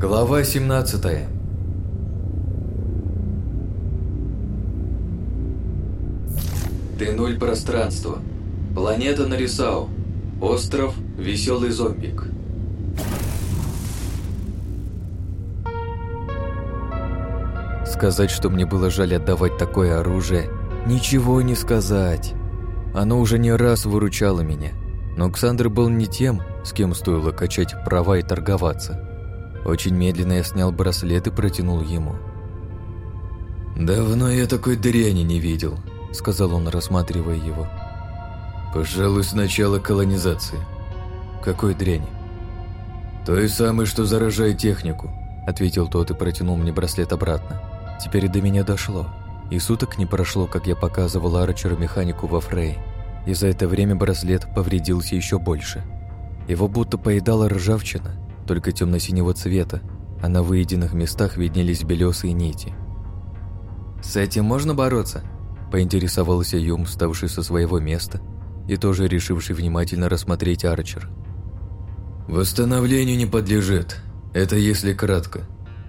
Глава 17 Т0 пространство. Планета Нарисау. Остров Веселый зомбик. Сказать, что мне было жаль отдавать такое оружие, ничего не сказать. Оно уже не раз выручало меня. Но Александр был не тем, с кем стоило качать права и торговаться. Очень медленно я снял браслет и протянул ему. «Давно я такой дряни не видел», — сказал он, рассматривая его. «Пожалуй, с начала колонизации». «Какой дряни?» «Той самой, что заражает технику», — ответил тот и протянул мне браслет обратно. «Теперь до меня дошло. И суток не прошло, как я показывал Арчеру механику во Фрей, и за это время браслет повредился еще больше. Его будто поедала ржавчина, только темно-синего цвета, а на выеденных местах виднелись белесые нити. «С этим можно бороться?» – поинтересовался Юм, вставший со своего места и тоже решивший внимательно рассмотреть Арчер. «Восстановлению не подлежит. Это если кратко.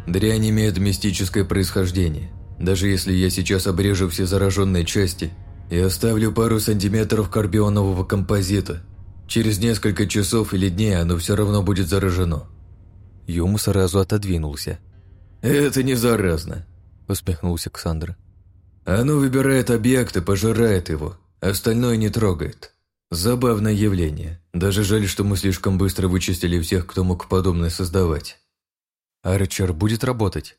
Дрянь имеет мистическое происхождение. Даже если я сейчас обрежу все зараженные части и оставлю пару сантиметров карбионового композита – Через несколько часов или дней оно все равно будет заражено». Юму сразу отодвинулся. «Это не заразно», — усмехнулся Ксандр. «Оно выбирает объект и пожирает его, остальное не трогает. Забавное явление. Даже жаль, что мы слишком быстро вычистили всех, кто мог подобное создавать». «Арчер будет работать?»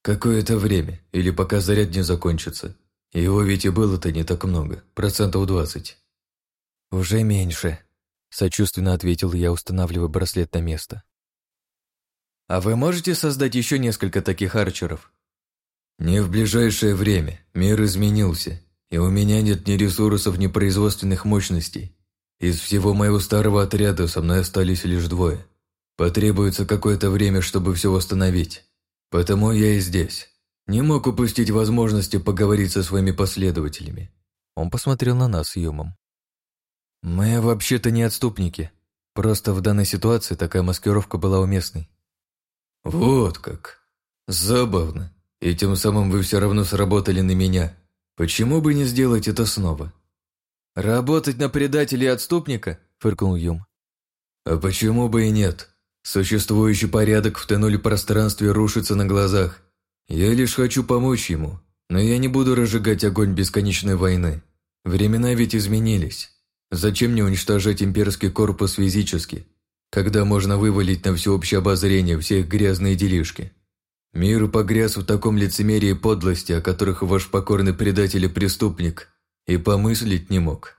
«Какое-то время, или пока заряд не закончится. Его ведь и было-то не так много, процентов двадцать». «Уже меньше», Сочувственно ответил я, устанавливая браслет на место. «А вы можете создать еще несколько таких арчеров?» «Не в ближайшее время. Мир изменился, и у меня нет ни ресурсов, ни производственных мощностей. Из всего моего старого отряда со мной остались лишь двое. Потребуется какое-то время, чтобы все восстановить. Потому я и здесь. Не мог упустить возможности поговорить со своими последователями». Он посмотрел на нас с юмом. Мы вообще-то не отступники. Просто в данной ситуации такая маскировка была уместной. Вот как. Забавно. И тем самым вы все равно сработали на меня. Почему бы не сделать это снова? Работать на предателя и отступника? Фыркнул Юм. А почему бы и нет? Существующий порядок в тоннеле пространстве рушится на глазах. Я лишь хочу помочь ему, но я не буду разжигать огонь бесконечной войны. Времена ведь изменились. Зачем мне уничтожать имперский корпус физически, когда можно вывалить на всеобщее обозрение все их грязные делишки? Мир погряз в таком лицемерии и подлости, о которых ваш покорный предатель и преступник и помыслить не мог.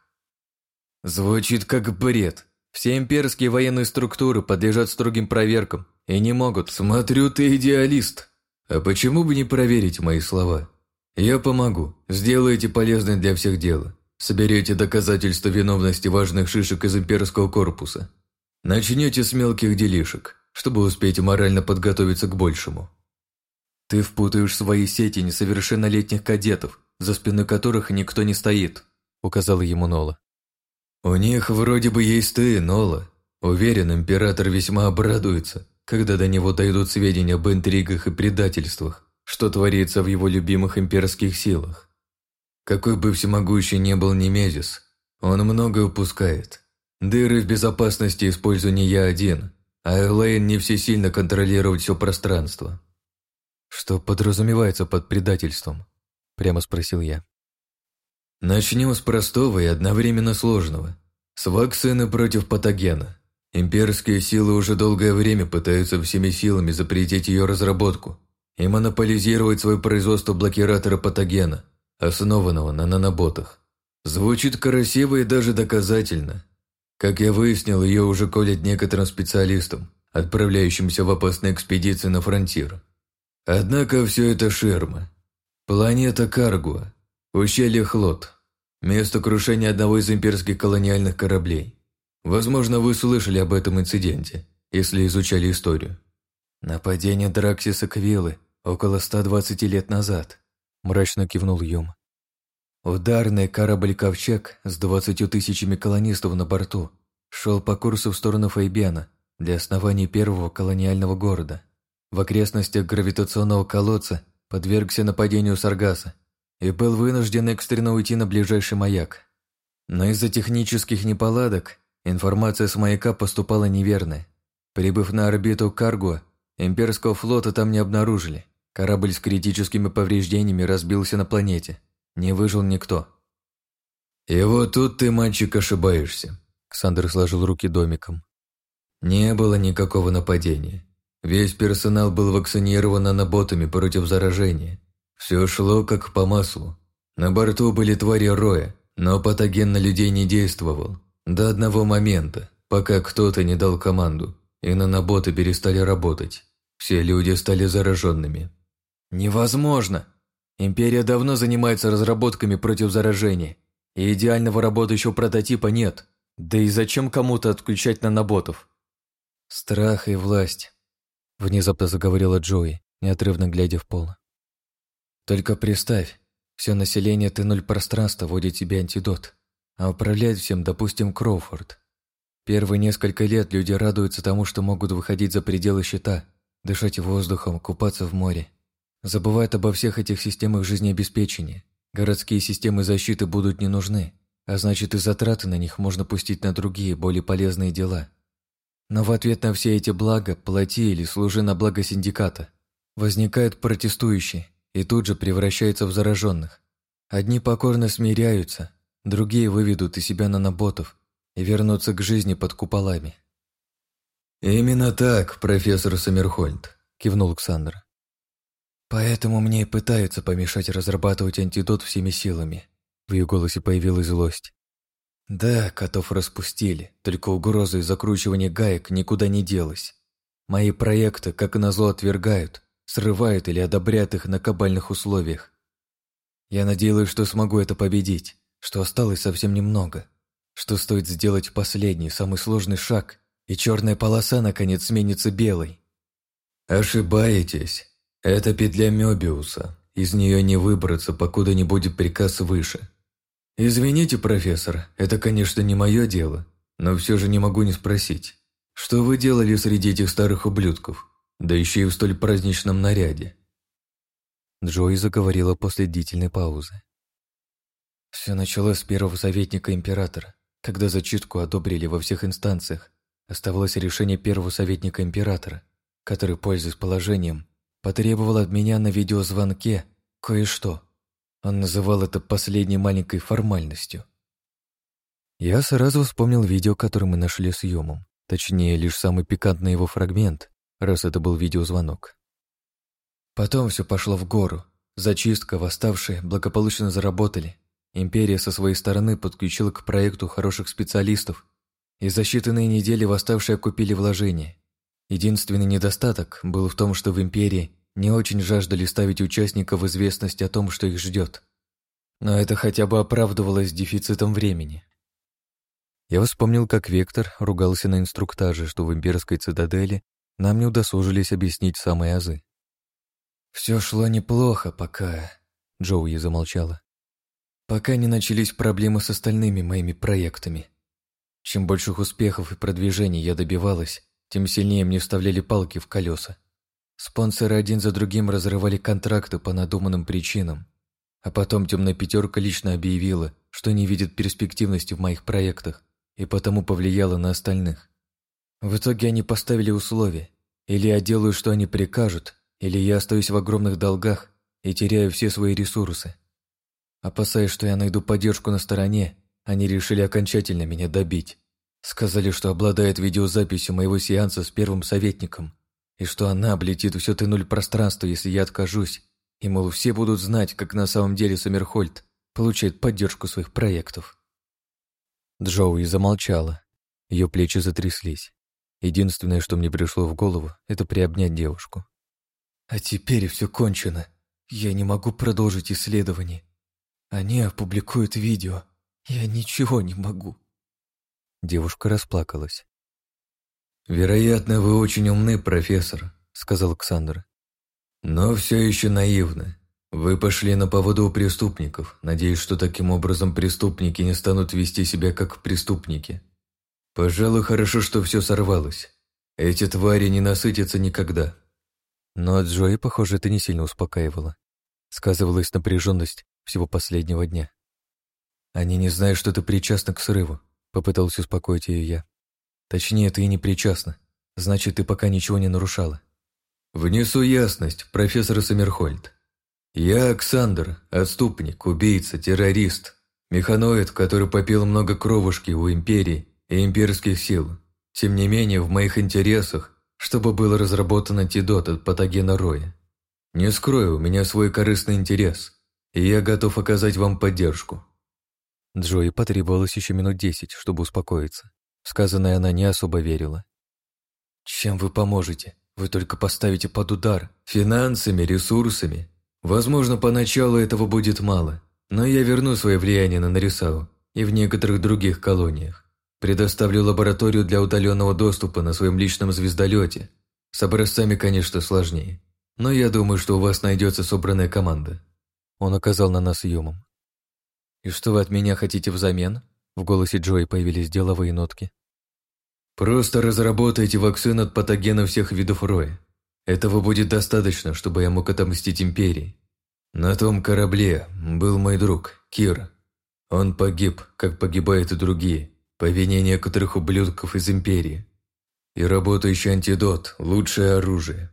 Звучит как бред. Все имперские военные структуры подлежат строгим проверкам и не могут. Смотрю, ты идеалист. А почему бы не проверить мои слова? Я помогу. Сделайте полезное для всех дело. Соберете доказательства виновности важных шишек из имперского корпуса. Начнете с мелких делишек, чтобы успеть морально подготовиться к большему. Ты впутаешь свои сети несовершеннолетних кадетов, за спины которых никто не стоит, указала ему Нола. У них вроде бы есть ты, Нола. Уверен, император весьма обрадуется, когда до него дойдут сведения об интригах и предательствах, что творится в его любимых имперских силах. Какой бы всемогущий ни был Немезис, он многое упускает. Дыры в безопасности использую не я один, а Элэйн не всесильно контролировать все пространство. Что подразумевается под предательством? Прямо спросил я. Начнем с простого и одновременно сложного. С вакцины против патогена. Имперские силы уже долгое время пытаются всеми силами запретить ее разработку и монополизировать свое производство блокиратора патогена – основанного на наноботах. Звучит красиво и даже доказательно. Как я выяснил, ее уже колят некоторым специалистам, отправляющимся в опасные экспедиции на фронтир. Однако все это ширма. Планета Каргуа, ущелье Хлот, место крушения одного из имперских колониальных кораблей. Возможно, вы слышали об этом инциденте, если изучали историю. Нападение Драксиса Квиллы около 120 лет назад. — мрачно кивнул Юм. Ударный корабль-ковчег с двадцатью тысячами колонистов на борту шел по курсу в сторону Фейбиана для основания первого колониального города. В окрестностях гравитационного колодца подвергся нападению Саргаса и был вынужден экстренно уйти на ближайший маяк. Но из-за технических неполадок информация с маяка поступала неверная. Прибыв на орбиту Каргуа, имперского флота там не обнаружили. Корабль с критическими повреждениями разбился на планете. Не выжил никто. «И вот тут ты, мальчик, ошибаешься», — Ксандр сложил руки домиком. «Не было никакого нападения. Весь персонал был вакцинирован наботами против заражения. Все шло как по маслу. На борту были твари роя, но патоген на людей не действовал. До одного момента, пока кто-то не дал команду, и наноботы перестали работать. Все люди стали зараженными. Невозможно. Империя давно занимается разработками против заражения, и идеального работающего прототипа нет. Да и зачем кому-то отключать наноботов? Страх и власть, внезапно заговорила Джои, неотрывно глядя в пол. Только представь, все население Т-0 пространства вводит тебе антидот, а управляет всем, допустим, Кроуфорд. Первые несколько лет люди радуются тому, что могут выходить за пределы щита, дышать воздухом, купаться в море. Забывает обо всех этих системах жизнеобеспечения. Городские системы защиты будут не нужны, а значит и затраты на них можно пустить на другие, более полезные дела. Но в ответ на все эти блага плати или служи на благо синдиката. Возникают протестующие и тут же превращаются в зараженных. Одни покорно смиряются, другие выведут из себя наноботов и вернутся к жизни под куполами. «Именно так, профессор Саммерхольд», – кивнул Александр. Поэтому мне и пытаются помешать разрабатывать антидот всеми силами. В ее голосе появилась злость. Да, котов распустили, только угрозы и закручивание гаек никуда не делось. Мои проекты, как назло, отвергают, срывают или одобряют их на кабальных условиях. Я надеялась, что смогу это победить, что осталось совсем немного, что стоит сделать последний, самый сложный шаг, и черная полоса наконец сменится белой. Ошибаетесь. Это петля Мёбиуса. Из нее не выбраться, покуда не будет приказ выше. Извините, профессор, это, конечно, не мое дело, но все же не могу не спросить. Что вы делали среди этих старых ублюдков? Да еще и в столь праздничном наряде. Джои заговорила после длительной паузы. Все началось с первого советника императора, когда зачитку одобрили во всех инстанциях. Оставалось решение первого советника императора, который, пользуясь положением, потребовал от меня на видеозвонке кое-что. Он называл это последней маленькой формальностью. Я сразу вспомнил видео, которое мы нашли с Юмом. Точнее, лишь самый пикантный его фрагмент, раз это был видеозвонок. Потом все пошло в гору. Зачистка, восставшие благополучно заработали. Империя со своей стороны подключила к проекту хороших специалистов, и за считанные недели восставшие купили вложения. Единственный недостаток был в том, что в империи не очень жаждали ставить участников в известность о том, что их ждет. Но это хотя бы оправдывалось дефицитом времени. Я вспомнил, как Вектор ругался на инструктаже, что в имперской цитадели нам не удосужились объяснить самые азы. «Все шло неплохо, пока...» — Джоуи замолчала. «Пока не начались проблемы с остальными моими проектами. Чем больших успехов и продвижений я добивалась, тем сильнее мне вставляли палки в колеса. Спонсоры один за другим разрывали контракты по надуманным причинам. А потом темная пятерка лично объявила, что не видит перспективности в моих проектах и потому повлияла на остальных. В итоге они поставили условия. Или я делаю, что они прикажут, или я остаюсь в огромных долгах и теряю все свои ресурсы. Опасаясь, что я найду поддержку на стороне, они решили окончательно меня добить. Сказали, что обладает видеозаписью моего сеанса с первым советником, и что она облетит все ты нуль пространства, если я откажусь, и, мол, все будут знать, как на самом деле Сомерхольд получает поддержку своих проектов. Джоуи замолчала. Ее плечи затряслись. Единственное, что мне пришло в голову, это приобнять девушку. А теперь все кончено. Я не могу продолжить исследование. Они опубликуют видео. Я ничего не могу. Девушка расплакалась. «Вероятно, вы очень умны, профессор», — сказал Александр. «Но все еще наивны. Вы пошли на поводу у преступников, надеясь, что таким образом преступники не станут вести себя как преступники. Пожалуй, хорошо, что все сорвалось. Эти твари не насытятся никогда». Но Джои, похоже, это не сильно успокаивало. Сказывалась напряженность всего последнего дня. «Они не знают, что ты причастна к срыву», — Попытался успокоить ее я. «Точнее, ты и не причастна. Значит, ты пока ничего не нарушала». «Внесу ясность, профессор Саммерхольд. Я Оксандр, отступник, убийца, террорист, механоид, который попил много кровушки у империи и имперских сил. Тем не менее, в моих интересах, чтобы был разработан антидот от патогена Роя. Не скрою, у меня свой корыстный интерес, и я готов оказать вам поддержку». Джои потребовалось еще минут десять, чтобы успокоиться. Сказанное она не особо верила. «Чем вы поможете? Вы только поставите под удар. Финансами, ресурсами. Возможно, поначалу этого будет мало, но я верну свое влияние на Нарисау и в некоторых других колониях. Предоставлю лабораторию для удаленного доступа на своем личном звездолете. С образцами, конечно, сложнее. Но я думаю, что у вас найдется собранная команда». Он оказал на нас юмом. «И что вы от меня хотите взамен?» В голосе Джои появились деловые нотки. «Просто разработайте вакцину от патогена всех видов роя. Этого будет достаточно, чтобы я мог отомстить Империи. На том корабле был мой друг, Кир. Он погиб, как погибают и другие, по вине некоторых ублюдков из Империи. И работающий антидот – лучшее оружие».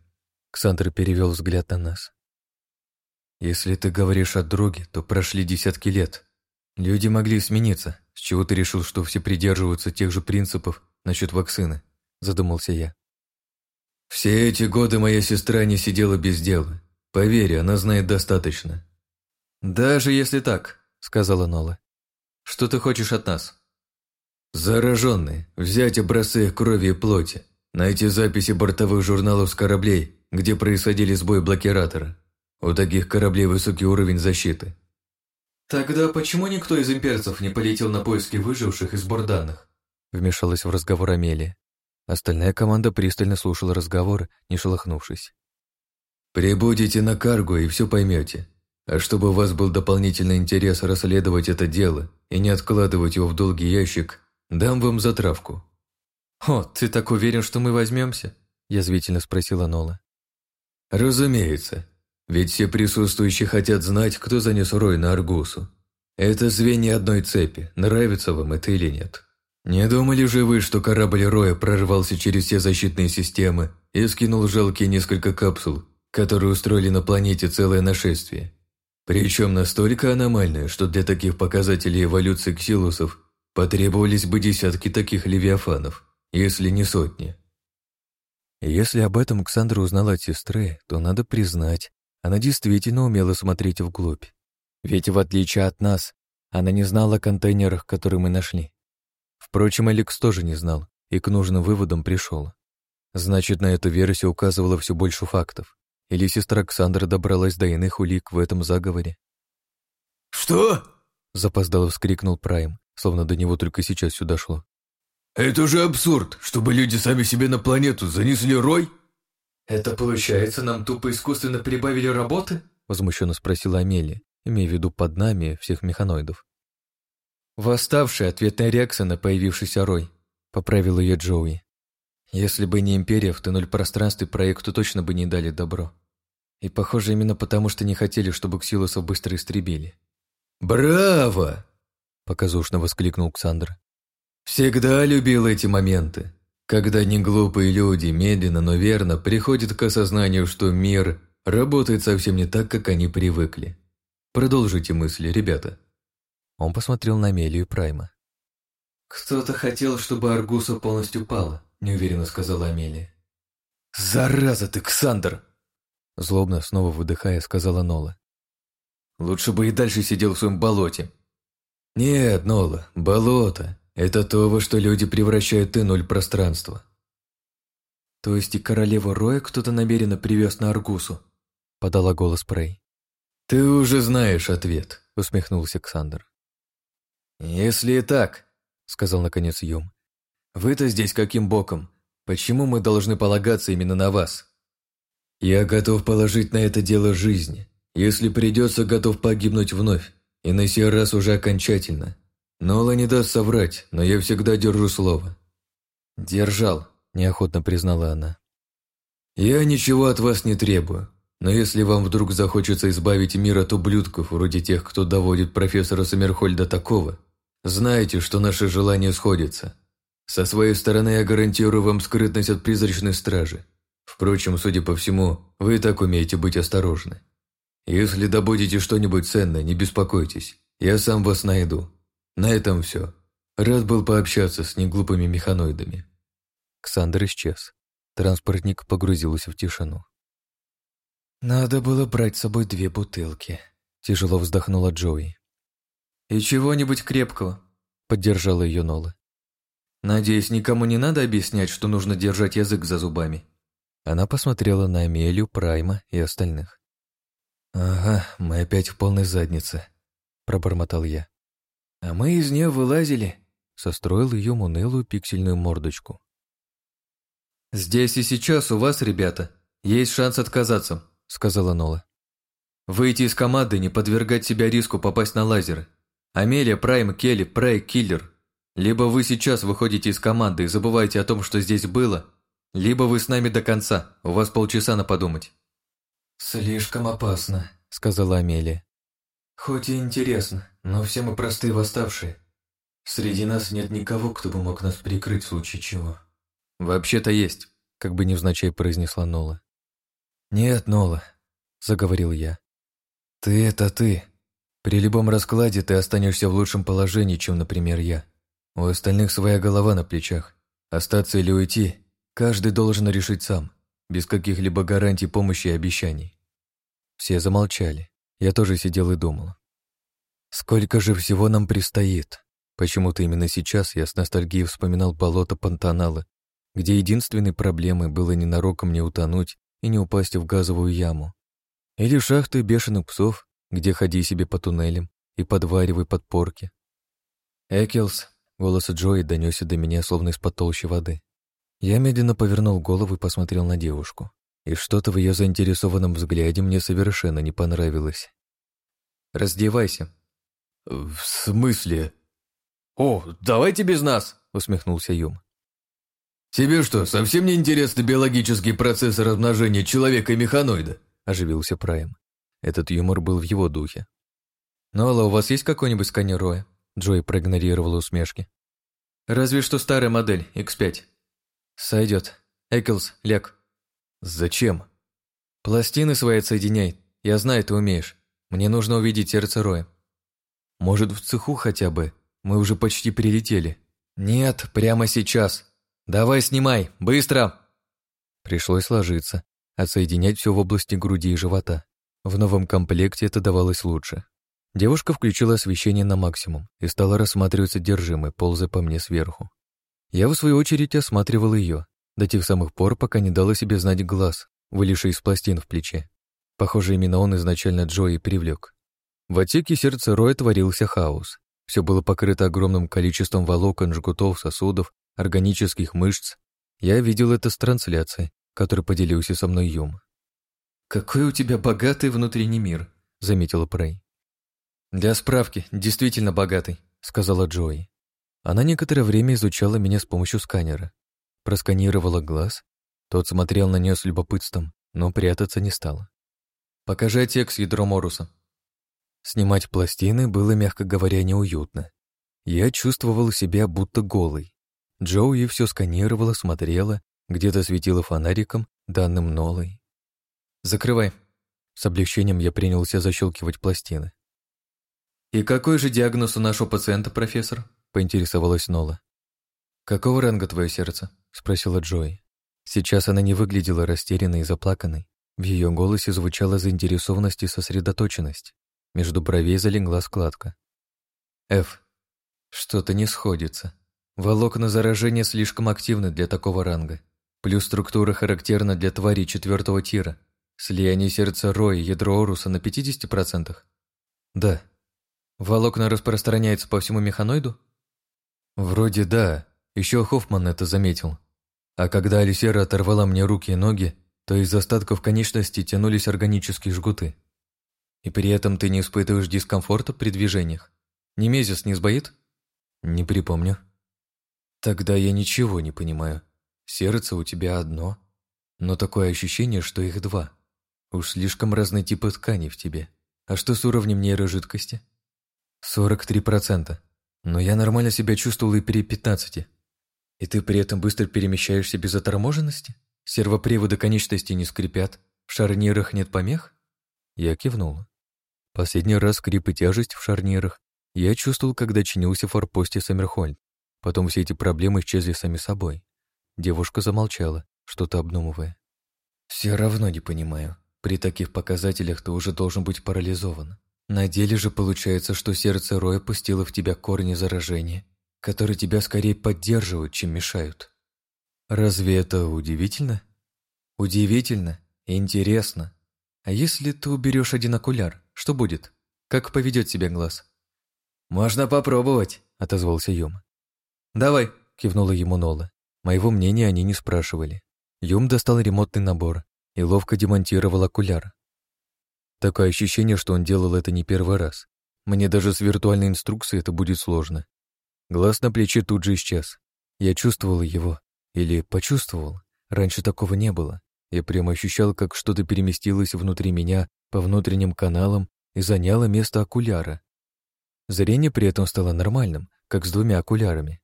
Ксандр перевел взгляд на нас. «Если ты говоришь о друге, то прошли десятки лет, Люди могли смениться, с чего ты решил, что все придерживаются тех же принципов насчет вакцины, задумался я. Все эти годы моя сестра не сидела без дела. Поверь, она знает достаточно. Даже если так, сказала Нола. Что ты хочешь от нас? Зараженные, взять образцы их крови и плоти, найти записи бортовых журналов с кораблей, где происходили сбои блокиратора. У таких кораблей высокий уровень защиты, «Тогда почему никто из имперцев не полетел на поиски выживших из борданных?» Вмешалась в разговор Амелия. Остальная команда пристально слушала разговор, не шелохнувшись. «Прибудете на каргу и все поймете. А чтобы у вас был дополнительный интерес расследовать это дело и не откладывать его в долгий ящик, дам вам затравку». «О, ты так уверен, что мы возьмемся?» – язвительно спросила Нола. «Разумеется. Ведь все присутствующие хотят знать, кто занес Рой на Аргусу. Это звенья одной цепи, нравится вам это или нет. Не думали же вы, что корабль Роя прорвался через все защитные системы и скинул жалкие несколько капсул, которые устроили на планете целое нашествие? Причем настолько аномальное, что для таких показателей эволюции ксилусов потребовались бы десятки таких левиафанов, если не сотни. Если об этом Ксандра узнала от сестры, то надо признать, она действительно умела смотреть вглубь. Ведь, в отличие от нас, она не знала о контейнерах, которые мы нашли. Впрочем, Алекс тоже не знал и к нужным выводам пришел. Значит, на эту версию указывало все больше фактов. Или сестра Ксандра добралась до иных улик в этом заговоре. «Что?» — запоздало вскрикнул Прайм, словно до него только сейчас сюда шло. «Это же абсурд, чтобы люди сами себе на планету занесли рой!» «Это, получается, нам тупо искусственно прибавили работы?» Возмущенно спросила Амелия, имея в виду под нами всех механоидов. «Восставшая ответная реакция на появившийся рой», — поправил ее Джоуи. «Если бы не Империя, в тоннель пространстве проекту точно бы не дали добро. И, похоже, именно потому, что не хотели, чтобы Ксилусов быстро истребили». «Браво!» — показушно воскликнул Ксандр. «Всегда любил эти моменты. Когда неглупые люди медленно, но верно приходят к осознанию, что мир работает совсем не так, как они привыкли. Продолжите мысли, ребята. Он посмотрел на Мелию Прайма. «Кто-то хотел, чтобы Аргуса полностью пала», — неуверенно сказала Амелия. «Зараза ты, Ксандр!» Злобно, снова выдыхая, сказала Нола. «Лучше бы и дальше сидел в своем болоте». «Нет, Нола, болото. Это то, во что люди превращают иноль пространства. То есть и королеву Роя кто-то намеренно привез на Аргусу, подала голос Прей. Ты уже знаешь ответ, усмехнулся Александр. Если и так, сказал наконец Юм, вы-то здесь каким боком? Почему мы должны полагаться именно на вас? Я готов положить на это дело жизнь. Если придется, готов погибнуть вновь. И на сей раз уже окончательно. Нола не даст соврать, но я всегда держу слово». «Держал», — неохотно признала она. «Я ничего от вас не требую, но если вам вдруг захочется избавить мир от ублюдков, вроде тех, кто доводит профессора Сомерхольда такого, знайте, что наши желания сходятся. Со своей стороны я гарантирую вам скрытность от призрачной стражи. Впрочем, судя по всему, вы и так умеете быть осторожны. Если добудете что-нибудь ценное, не беспокойтесь, я сам вас найду, на этом все. Рад был пообщаться с неглупыми механоидами. Ксандр исчез. Транспортник погрузился в тишину. «Надо было брать с собой две бутылки», — тяжело вздохнула Джои. «И чего-нибудь крепкого», — поддержала ее Нола. «Надеюсь, никому не надо объяснять, что нужно держать язык за зубами». Она посмотрела на Амелию, Прайма и остальных. «Ага, мы опять в полной заднице», — пробормотал я а мы из нее вылазили», — состроил ее унылую пиксельную мордочку. «Здесь и сейчас у вас, ребята, есть шанс отказаться», — сказала Нола. «Выйти из команды, не подвергать себя риску попасть на лазеры. Амелия, Прайм, Келли, Прай, Киллер. Либо вы сейчас выходите из команды и забываете о том, что здесь было, либо вы с нами до конца, у вас полчаса на подумать». «Слишком опасно», — сказала Амелия. Хоть и интересно, но все мы простые восставшие. Среди нас нет никого, кто бы мог нас прикрыть в случае чего. Вообще-то есть, как бы невзначай произнесла Нола. Нет, Нола, заговорил я. Ты это ты. При любом раскладе ты останешься в лучшем положении, чем, например, я. У остальных своя голова на плечах. Остаться или уйти, каждый должен решить сам, без каких-либо гарантий помощи и обещаний. Все замолчали. Я тоже сидел и думал. Сколько же всего нам предстоит? Почему-то именно сейчас я с ностальгией вспоминал болото Пантанала, где единственной проблемой было ненароком не утонуть и не упасть в газовую яму. Или шахты бешеных псов, где ходи себе по туннелям и подваривай подпорки. «Экелс», — голос Джои донесся до меня, словно из-под толщи воды. Я медленно повернул голову и посмотрел на девушку и что-то в ее заинтересованном взгляде мне совершенно не понравилось. «Раздевайся». «В смысле?» «О, давайте без нас!» — усмехнулся Юм. «Тебе что, совсем не интересны биологические процессы размножения человека и механоида?» — оживился Прайм. Этот юмор был в его духе. «Ну, Алла, у вас есть какой-нибудь сканер Роя?» Джой проигнорировала усмешки. «Разве что старая модель, X5». «Сойдет. Экклс, ляг. «Зачем?» «Пластины свои соединяй. Я знаю, ты умеешь. Мне нужно увидеть сердце Роя». «Может, в цеху хотя бы? Мы уже почти прилетели». «Нет, прямо сейчас. Давай снимай, быстро!» Пришлось ложиться, отсоединять все в области груди и живота. В новом комплекте это давалось лучше. Девушка включила освещение на максимум и стала рассматривать содержимое, ползая по мне сверху. Я, в свою очередь, осматривал ее, до тех самых пор, пока не дала себе знать глаз, вылезший из пластин в плече. Похоже, именно он изначально Джои привлек. В отсеке сердца Роя творился хаос. Все было покрыто огромным количеством волокон, жгутов, сосудов, органических мышц. Я видел это с трансляции, которой поделился со мной Юм. «Какой у тебя богатый внутренний мир», — заметила Прей. «Для справки, действительно богатый», — сказала Джои. Она некоторое время изучала меня с помощью сканера просканировала глаз. Тот смотрел на нее с любопытством, но прятаться не стала. «Покажи отсек с ядром Оруса». Снимать пластины было, мягко говоря, неуютно. Я чувствовал себя будто голый. Джоуи все сканировала, смотрела, где-то светила фонариком, данным Нолой. «Закрывай». С облегчением я принялся защелкивать пластины. «И какой же диагноз у нашего пациента, профессор?» — поинтересовалась Нола. «Какого ранга твое сердце?» — спросила Джои. Сейчас она не выглядела растерянной и заплаканной. В ее голосе звучала заинтересованность и сосредоточенность. Между бровей залегла складка. «Ф. Что-то не сходится. Волокна заражения слишком активны для такого ранга. Плюс структура характерна для твари четвертого тира. Слияние сердца Роя и ядро Оруса на 50%? Да. Волокна распространяется по всему механоиду? Вроде да, еще Хоффман это заметил. А когда Алисера оторвала мне руки и ноги, то из остатков конечностей тянулись органические жгуты. И при этом ты не испытываешь дискомфорта при движениях. Немезис не сбоит? Не припомню. Тогда я ничего не понимаю. Сердце у тебя одно, но такое ощущение, что их два. Уж слишком разные типы тканей в тебе. А что с уровнем нейрожидкости? 43%. Но я нормально себя чувствовал и при 15. И ты при этом быстро перемещаешься без оторможенности? Сервоприводы конечности не скрипят? В шарнирах нет помех? Я кивнула. Последний раз скрип и тяжесть в шарнирах я чувствовал, когда чинился в форпосте Саммерхольд. Потом все эти проблемы исчезли сами собой. Девушка замолчала, что-то обдумывая. «Все равно не понимаю. При таких показателях ты уже должен быть парализован. На деле же получается, что сердце Роя пустило в тебя корни заражения которые тебя скорее поддерживают, чем мешают. Разве это удивительно? Удивительно и интересно. А если ты уберешь один окуляр, что будет? Как поведет себя глаз? «Можно попробовать», — отозвался Юм. «Давай», — кивнула ему Нола. Моего мнения они не спрашивали. Юм достал ремонтный набор и ловко демонтировал окуляр. Такое ощущение, что он делал это не первый раз. Мне даже с виртуальной инструкцией это будет сложно. Глаз на плече тут же исчез. Я чувствовал его. Или почувствовал. Раньше такого не было. Я прямо ощущал, как что-то переместилось внутри меня по внутренним каналам и заняло место окуляра. Зрение при этом стало нормальным, как с двумя окулярами.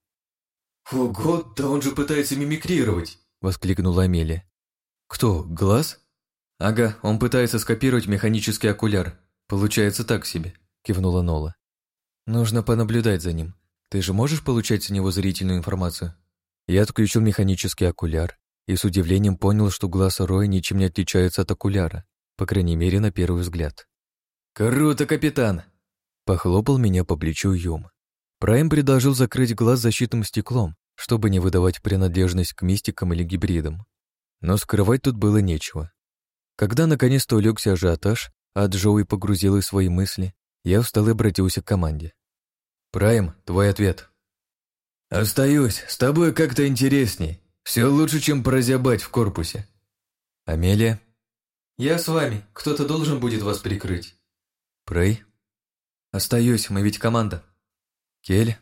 «Ого, да он же пытается мимикрировать!» — воскликнула Амелия. «Кто, глаз?» «Ага, он пытается скопировать механический окуляр. Получается так себе», — кивнула Нола. «Нужно понаблюдать за ним. Ты же можешь получать с него зрительную информацию? Я отключил механический окуляр и с удивлением понял, что глаз Роя ничем не отличается от окуляра, по крайней мере, на первый взгляд. «Круто, капитан!» Похлопал меня по плечу Юм. Прайм предложил закрыть глаз защитным стеклом, чтобы не выдавать принадлежность к мистикам или гибридам. Но скрывать тут было нечего. Когда наконец-то улегся ажиотаж, а Джоуи погрузил свои мысли, я встал и обратился к команде. Прайм, твой ответ. Остаюсь, с тобой как-то интересней. Все лучше, чем прозябать в корпусе. Амелия? Я с вами, кто-то должен будет вас прикрыть. Прей? Остаюсь, мы ведь команда. Кель?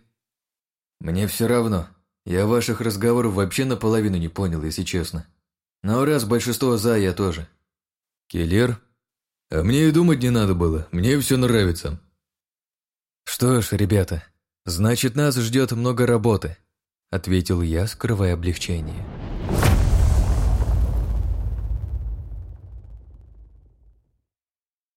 Мне все равно. Я ваших разговоров вообще наполовину не понял, если честно. Но раз большинство за, я тоже. Келлер? А мне и думать не надо было, мне все нравится. «Что ж, ребята, значит, нас ждет много работы», — ответил я, скрывая облегчение.